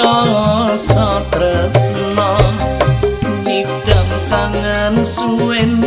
rasa tresno nidam tangan suwene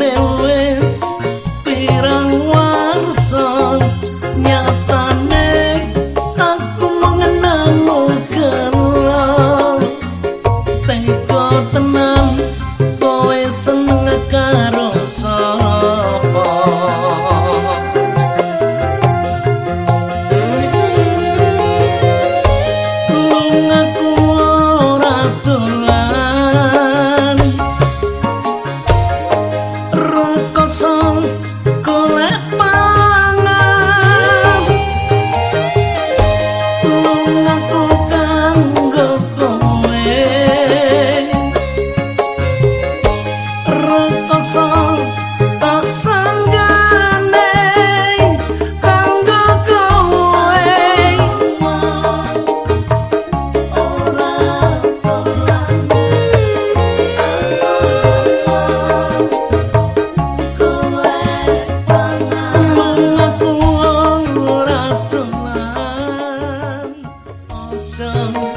chão